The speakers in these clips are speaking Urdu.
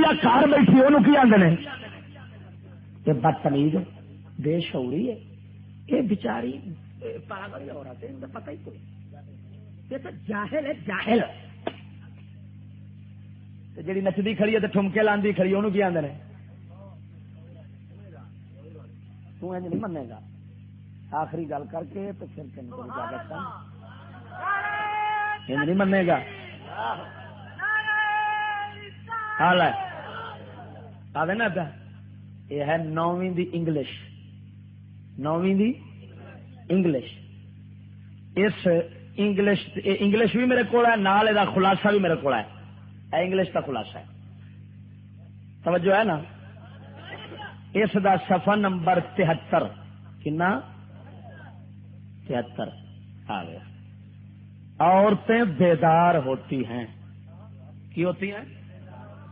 یا گھر بیٹھی وہ کی آدھے یہ بدتمیز بے شعوری ہے۔ یہ بچاری پاگل عورت ہے پتہ ہی کوئی یہ تو جاہل ہے جاہل۔ جی نچدی کھڑی ہے تو ٹھمکے لاندی کھڑی وہ کی آدھے تج نہیں منے گا۔ آخری گل کر کے تو پھر تین کو اجازت نہیں منے گا۔ حال ہے۔ آدھے نا یہ ہے نویں دی انگلش نویں دی انگلش اس انگلش انگلش بھی میرے کو نال یہ خلاصہ بھی میرے کو ہے انگلش کا خلاصہ ہے توجہ ہے نا اس دا سفا نمبر تہتر کنا تہتر آ گیا عورتیں بیدار ہوتی ہیں. کی ہوتی ہیں?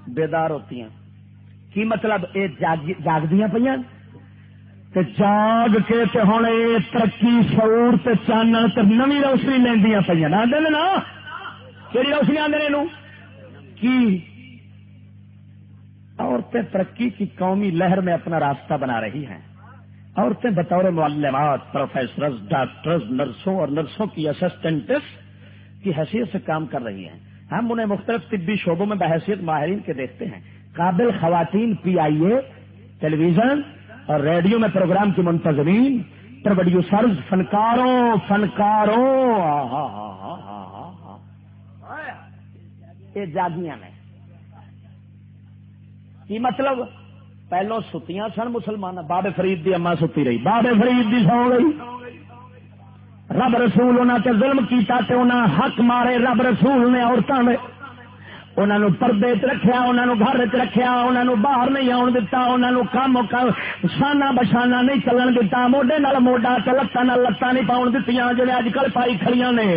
بیدار ہوتی ہیں. کی مطلب؟ یہ جاگ دیا پہ جاگ کے ہوں یہ ترقی شعور تے چانن تے نمی روشنی لیندیاں پہ آدھے نا؟ کہڑی روشنی آدھے کی عورتیں ترقی کی قومی لہر میں اپنا راستہ بنا رہی ہیں۔ عورتیں بطور معلمات، پروفیسرز، ڈاکٹرز، نرسوں اور نرسوں کی اسسٹنٹس کی حیثیت سے کام کر رہی ہیں۔ ہم انہیں مختلف طبی شعبوں میں بحثیت ماہرین کے دیکھتے ہیں۔ قابل خواتین P I A television اور ریڈیو میں پروگرام کی منتظمین، پروڈیوسرز، فنکاروں فنکاروں یہ جاگیاں نے کی مطلب؟ پہلو ستیاں سن مسلمان بابے فرید دی اما ستی رہی۔ بابے فرید دی سو گئی۔ رب رسول انہوں تے ظلم کیتا تے انہاں حق مارے، رب رسول نے عورتوں نے انہوں پردے چ رکھا انہوں نے گھر چ رکھا انہوں نے باہر نہیں آن دتا انہوں نے کام شانہ بشانہ نہیں چلن دتا، موڈے نال موڈا لتان لتان نہیں پاؤن دیتی جی اج کل پائی کھڑی نے۔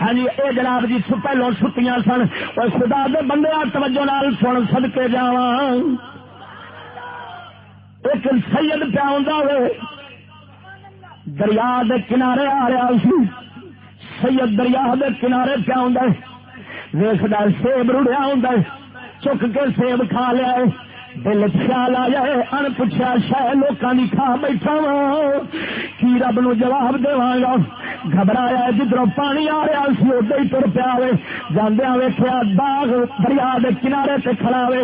ہاں جی یہ جناب جی پہلو چھٹیاں سن۔ اور خدا دے بندے توجہ نال سن سد کے جا ایک سید پیا ہوں دریا دے کنارے آ رہا سی۔ سید دریا دے کنارے پیا ہوں ویخد سیب رڑیا ہوں چک کے سیب کھا لیا دل خیال آ جائے ان پوچھا شہ لوگوں کی کھا بیٹھا وا کی رب نو جواب دا گھبرایا جدھر پانی آ رہا سی ادھر ہی تر پیا جاندیا ویخیا باغ، دریا دے کنارے سے کھڑا ہوئے۔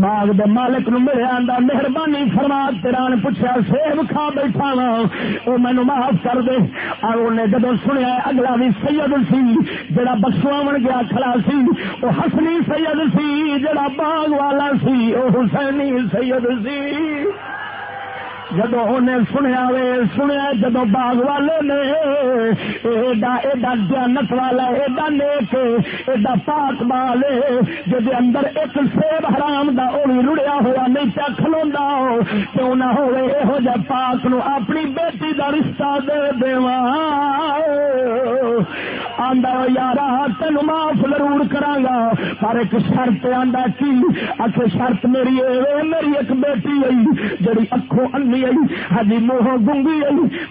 باغ دے مالک نو ملے آدھا مہربانی فرما، تیرا نے پوچھا سیب کھا بیٹھا وا وہ مینو معاف کر دے۔ اور انہیں جدو سنیا اگلا بھی سید سی، جڑا بخشواو گیا، کھڑا سی۔ وہ ہسنی سید سی، جڑا باغ والا سی۔ وہ حسینی سید سی۔ جدو انہیں سنیا وے، سنیا جدو باغ والے نے، ایڈا ایڈا جانت والا، ایڈا نیک، ایڈا پاک بال جب اندر ایک سیب حرام دا وہ بھی رڑیا ہوا، نہیں پیا کھلوا کیوں نہ ہوئے یہو جہ پاک نو اپنی بیٹی دا رشتہ دے دیواں۔ آندا یارا تین معاف ضرور کرا گا، پر ایک شرط آندا کی؟ اچھ شرط میری اے میری ایک بیٹی آئی جڑی اکھوں انی ہی موہ گنگی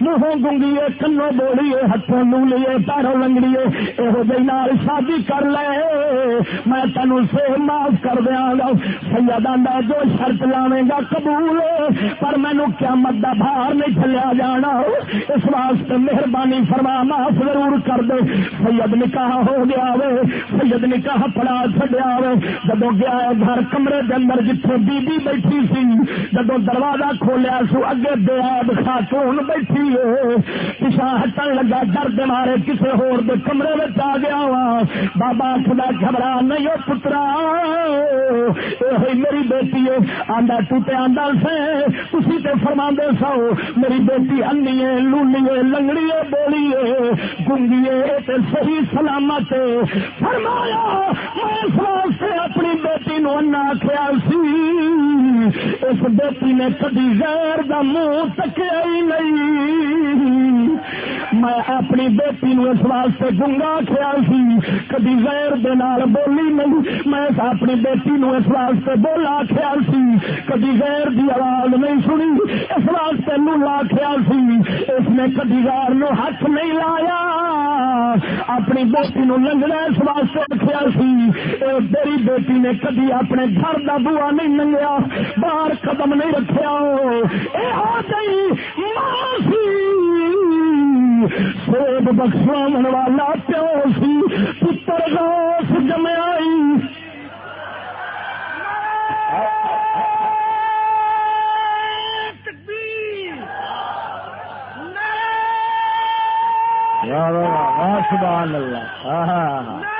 موہ گنگی کنو بولی ہاتھوں نولی پیروں لنگڑی یہو جی نال شادی کر لے میں تینو سے معاف کر دیا گا سید آدھا جو شرط لاوے گا قبول پر مینو قیامت دا بھار نہیں چلیا جانا اس واسطے مہربانی فرما معاف ضرور کر دے سید نکاح ہو گیا وے سید نکاح پڑا چڈیا وے جدو گیا گھر کمرے کے اندر جتوں بی بی بیٹھی سی جدو دروازہ کھولیا سو اگے بے دیاب خاتون بیٹھی ہے۔ پیچھا ہٹن لگا، درد مارے کسی ہور دے کمرے میں آ گیا وا۔ بابا خدا گھبرا نہیں ہو پترا۔ یہ میری بیٹی ہے۔ آندا ٹوٹے آندا سے۔ اسی تے فرما دے سو، میری بیٹی انی ہے، لونی ہے، لنگڑی ہے، بولی ہے۔ گنگی ہے تے صحیح سلامت ہے۔ فرمایا، میں اس واسطے اپنی بیٹی نو انا آخیا سی۔ اس بیٹی نے کبھی غیر دا منہ تکیا ہی نہیں میں اپنی بیٹی نو اس واسطے گنگا کیا سی، کدی غیر دے نال بولی نہیں۔ میں اپنی بیٹی نو اس واسطے بولا کیا سی، کدی غیر دی آواز نہیں سنی۔ اس واسطے لا کیا سی۔ اس نے کدی غیر نو ہاتھ نہیں لایا۔ اپنی بیٹی نو لنگنا اس واسطے رکھا سی۔ تیری بیٹی نے کدی اپنے گھر کا بوا نہیں لنگیا، باہر قدم نہیں رکھیا۔ رکھا سوب بخشو والا پیو سی پتر گوس جمیا سبحان اللہ۔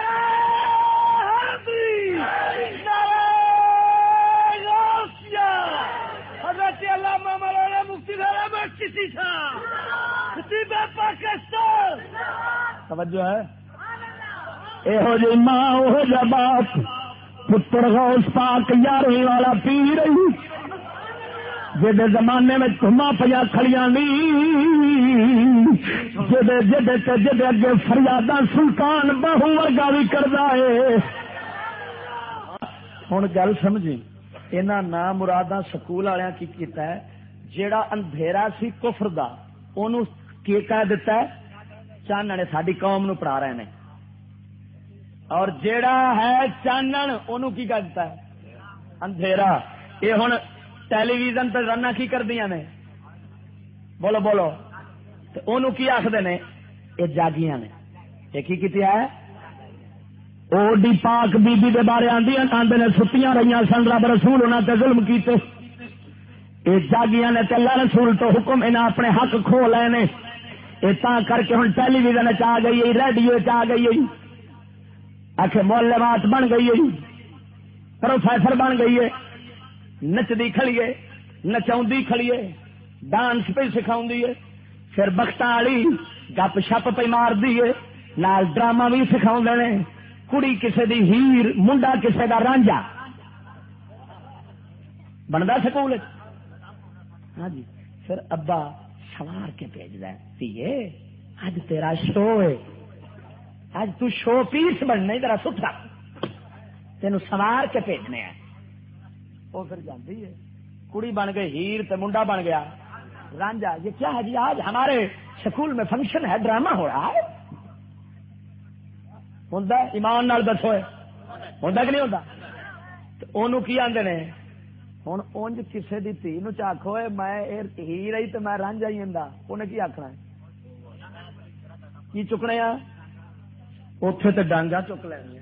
توجہ ہے۔ یہو جی ماں وہ جا باپ، پتر غوث پاک یارویں والا پی رہی جد زمانے میں تما پیا کھڑیاں جد جد جد اگے فریادہ سلطان بہو ورگا بھی کردا ہے۔ ہوں گل سمجھی یہاں نام مرادہ سکول والوں کی کیتا ہے، جیڑا اندھیرا سی کفر دا، اونوں کی کہہ دیتا ہے؟ چانن ساری قوم نو پڑھا رہے ہیں اور جیڑا ہے چانن انہوں کی کہہ دیتا ہے اندھیرا۔ یہ ہوں ٹیلی ویژن پہ رنا کی کردیا نے؟ بولو بولو۔ انہوں کی آخر نے؟ یہ جاگیاں نے۔ یہ کی کیتی ہے؟ اوڈی پاک بی بی دے بارے آندی آندے نے ستیاں رہی سن، رب رسول انہوں تے ظلم کیتے۔ یہ جاگیاں نے تے اللہ رسول تو حکم انہیں اپنے حق کھو لے نے۔ تا کر کے ہوں ٹیلی ویژن آ گئی ہے ریڈیو آ گئی آخ مولبات بن گئی ہے پروفیسر بن گئی ہے نچدی کھڑیے نچاؤ کھڑیے ڈانس پہ سکھاؤ پھر بخت والی گپ شپ پہ مار دیے نال ڈرامہ بھی سکھاؤ کڑی کسے دی ہیر، منڈا کسے دا رانجا۔ بنتا سکول ہاں جی۔ پھر ابا سوار کے بھیج دیے اج تیرا شو ہے۔ اج تو شو پیس بننا ذرا ستھرا تین سوار کے بھیجنے ہیں۔ وہ پھر جانتی ہے۔ کڑی بن گئی، ہیر تے منڈا بن گیا۔ رانجا، یہ کیا ہے جی؟ آج ہمارے سکول میں فنکشن ہے، ڈرامہ ہو رہا ہے۔ ہوں ایمان نال دسو۔ ہوں کہ نہیں ہوتا کی آدھے نے؟ ہوں اونج کسی کی تھی نو چاخو میں ہی رہی تو میں رانجا ہی انہیں کی آخنا کی چکنے آ اتے تو ڈانگا چک لینی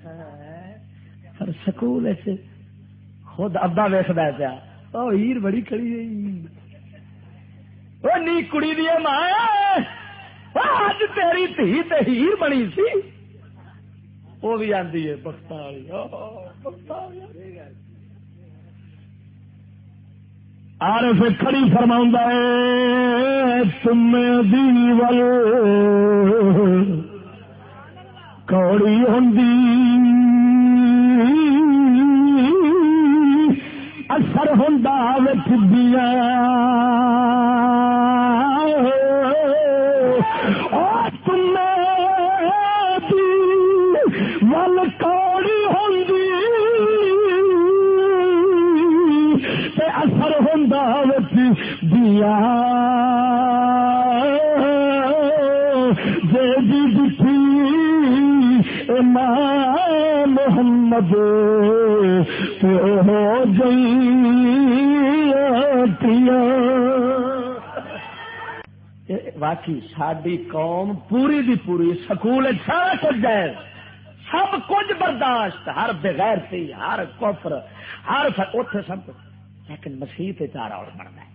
سکول خود ابا ویسد پیا ہیر بڑی کڑی نی کڑی دی ماں اج تیری تھی تے ہیر بنی سی وہ بھی آتی ہے بخت آر سے کھڑی فرما تم دیول کوڑی ہوں اثر ہوں وچ دیا جی دکھی محمد ہو باقی ساری قوم پوری دی پوری سکول سارا کچھ جائے سب کچھ برداشت۔ ہر بغیر سی، ہر کفر، ہر اتے سب۔ کچھ لیکن مسیح چارا اور بننا ہے۔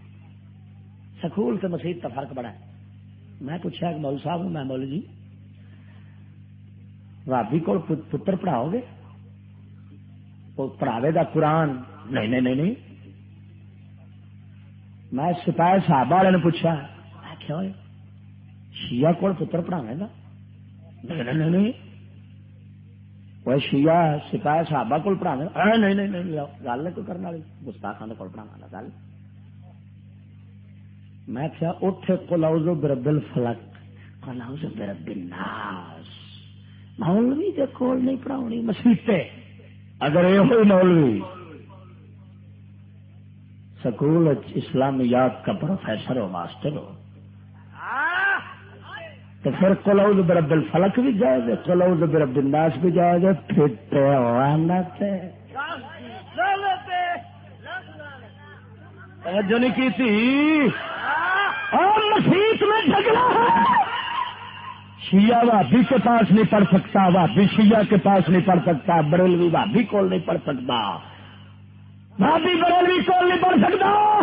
سکول سے مسیح کا فرق بڑا ہے۔ میں پوچھا کہ مول صاحب، میں مول جی بھابی کو پتر پڑھاؤ گے؟ وہ پڑھاوے گا قرآن؟ نہیں نہیں نہیں میں سپاہی صاحب والے نے پوچھا آخیا شیعہ کو پتر پڑھاوے گا نہیں نہیں نہیں وہ شیعہ سپاہی صحابہ کو پڑھاوے نہیں نہیں نہیں گل نہیں کوئی کرنے والی۔ گستاخان کو پڑھانا گل۔ میں کیا اتے کلاؤز بربل فلک الناس. مولوی دے کول نہیں پڑھاونی مسیطے اگر یہ ہوئی مولوی، سکول اسلامیات کا پروفیسر ہو، ماسٹر ہو، تو پھر کلوز برب الفلک بھی جائے گا کلوز برب الناس بھی جائے گا پھر جو نہیں کی تھی؟ اور مسیح میں جھگڑا۔ شیعہ بھابی کے پاس نہیں پڑھ سکتا بھابی شیعہ کے پاس نہیں پڑھ سکتا، بریلوی بھابی کول نہیں پڑھ سکتا۔ بھابی بریلوی کول نہیں پڑھ سکتا۔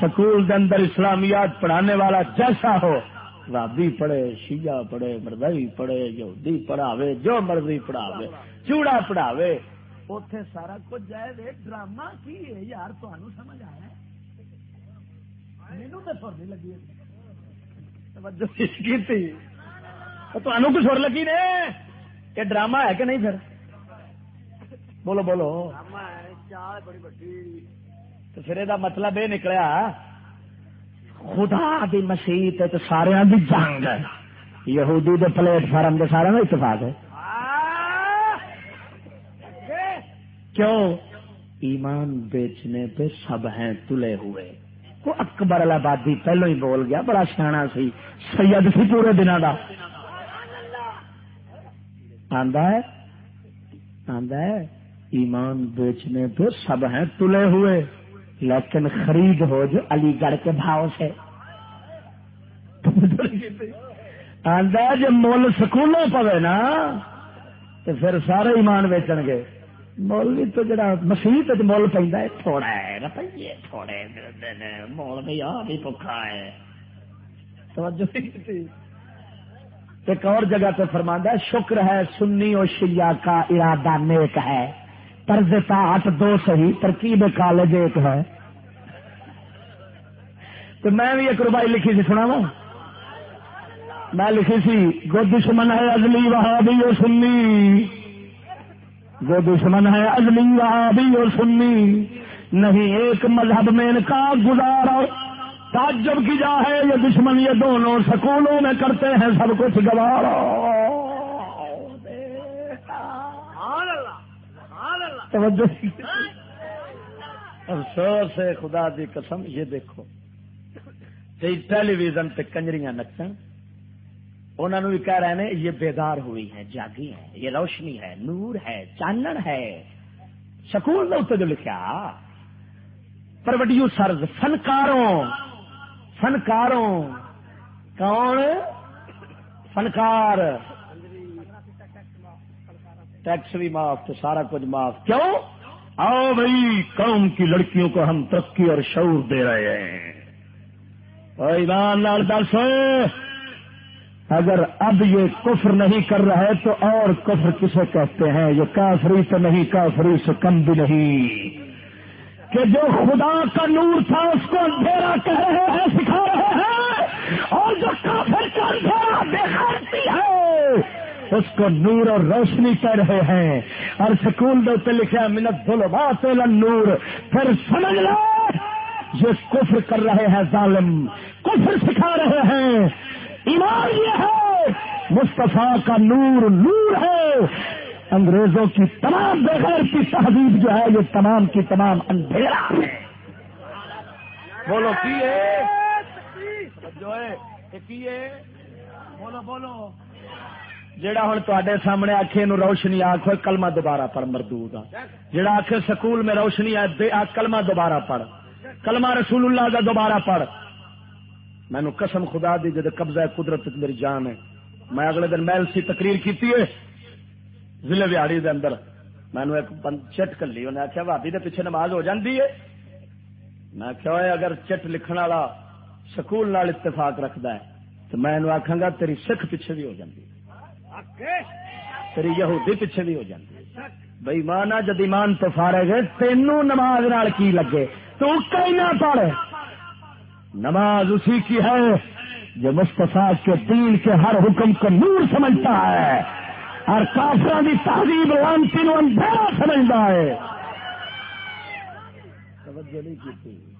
سکول کے اندر اسلامیات پڑھانے والا جیسا ہو بھابی پڑھے، شیعہ پڑھے مردئی پڑھے، یہودی پڑھاوے، جو مرضی پڑھاوے، چوڑا پڑھاوے۔ اتے سارا کچھ جائے ڈرامہ کی ہے؟ یار تمہیں سمجھ آیا مینو تو سر نہیں لگی تمہیں سر لگی نے یہ ڈرامہ ہے کہ نہیں پھر؟ بولو بولو۔ تو پھر یہ مطلب یہ نکلیا خدا دی مسیح سارا دی جنگ یہودی دے پلیٹ فارم کے سارے کا اتفاق ہے۔ کیوں؟ ایمان بیچنے پہ سب ہیں تلے ہوئے۔ وہ اکبر آبادی پہلو ہی بول گیا بڑا سیاح سی سید سی پورے دن کا ایمان بیچنے پہ سب ہیں تلے ہوئے، لیکن خرید ہو جو علی گڑھ کے بھاؤ سے۔ آدھا جب مول سکولوں پوے نا، تو پھر سارے ایمان بیچن گے۔ مولوی تو جڑا مسیح مول پہ تھوڑا ہے روپیے تھوڑے مول بھی آ بھی پکا ہے۔ ایک اور جگہ پہ فرماندہ شکر ہے، سنی اور شیعہ کا ارادہ نیک ہے۔ طرز تاٹ دو صحیح، ترکیب کالج ایک ہے۔ تو میں بھی ایک روپائی لکھی تھی سنا میں لکھی سی، گو دشمن ہے ازلی وہابی اور سنی۔ گو دشمن ہے ازلی وہابی اور سنی۔ نہیں، ایک مذہب میں ان کا گزارا۔ تعجب کی جا ہے، یہ دشمن یہ دونوں سکولوں میں کرتے ہیں سب کچھ گوارا۔ افسوس ہے، خدا دی قسم، یہ دیکھو۔ ٹیلی ویژن پہ کنجریاں نچن انہوں بھی کہہ رہے ہیں، یہ بیدار ہوئی ہے جاگی ہے یہ روشنی ہے، نور ہے، چانن ہے۔ سکول نے جو لکھا سرز فنکاروں فنکاروں۔ کون؟ فنکار۔ ٹیکس بھی معاف تو سارا کچھ معاف۔ کیوں؟ آؤ بھائی، قوم کی لڑکیوں کو ہم ترقی اور شعور دے رہے ہیں۔ ایمان لال دس اگر اب یہ کفر نہیں کر رہے تو اور کفر کسے کہتے ہیں؟ یہ کافری تو نہیں، کافری سے کم بھی نہیں۔ کہ جو خدا کا نور تھا اس کو اندھیرا کہہ رہے ہیں، سکھا رہے ہیں، اور جو کافر کا اندھیرا دکھاتی ہے، اس کو نور اور روشنی کہہ رہے ہیں۔ اور سکول دے لکھا منت بولو بات نور پھر سمجھ لو، یہ کفر کر رہے ہیں ظالم۔ کفر سکھا رہے ہیں۔ ایمان یہ ہے، مصطفیٰ کا نور نور ہے۔ انگریزوں کی تمام بغیر کی تہذیب جو ہے یہ تمام کی تمام اندھیرا ہے۔ بولو کی بولو بولو۔ جڑا ہوں تے سامنے آخے نو روشنی آخو کلمہ دوبارہ پڑھ مردو کا جڑا آخ سکول میں روشنی آ کلمہ دوبارہ پڑھ۔ کلمہ رسول اللہ کا دوبارہ پڑھ۔ مینو قسم خدا دی جد قبضہ قدرت میری جان ہے۔ میں اگلے دن محل سی تقریر کی ضلع بہاڑی دے اندر مینو ایک چٹ کلی انہیں آخیا بھابی دے پیچھے نماز ہو جاتی ہے۔ میں کیا اگر چٹ لکھن والا سکول نال اتفاق رکھتا ہے، تو میں آخا گا، تیری سکھ پیچھے بھی ہو جاتی تیری یہودی پیچھے بھی ہو جاتی بھائی، مانا جد ایمان تو فارے گئے تینوں نماز نال کی لگے؟ تو کئی نہ پڑھ نماز اسی کی ہے جو مستفا کے دین کے ہر حکم کو نور سمجھتا ہے۔ اور کافر کی تہذیب لانتی اندھیرا سمجھتا ہے۔ توجہ نہیں کی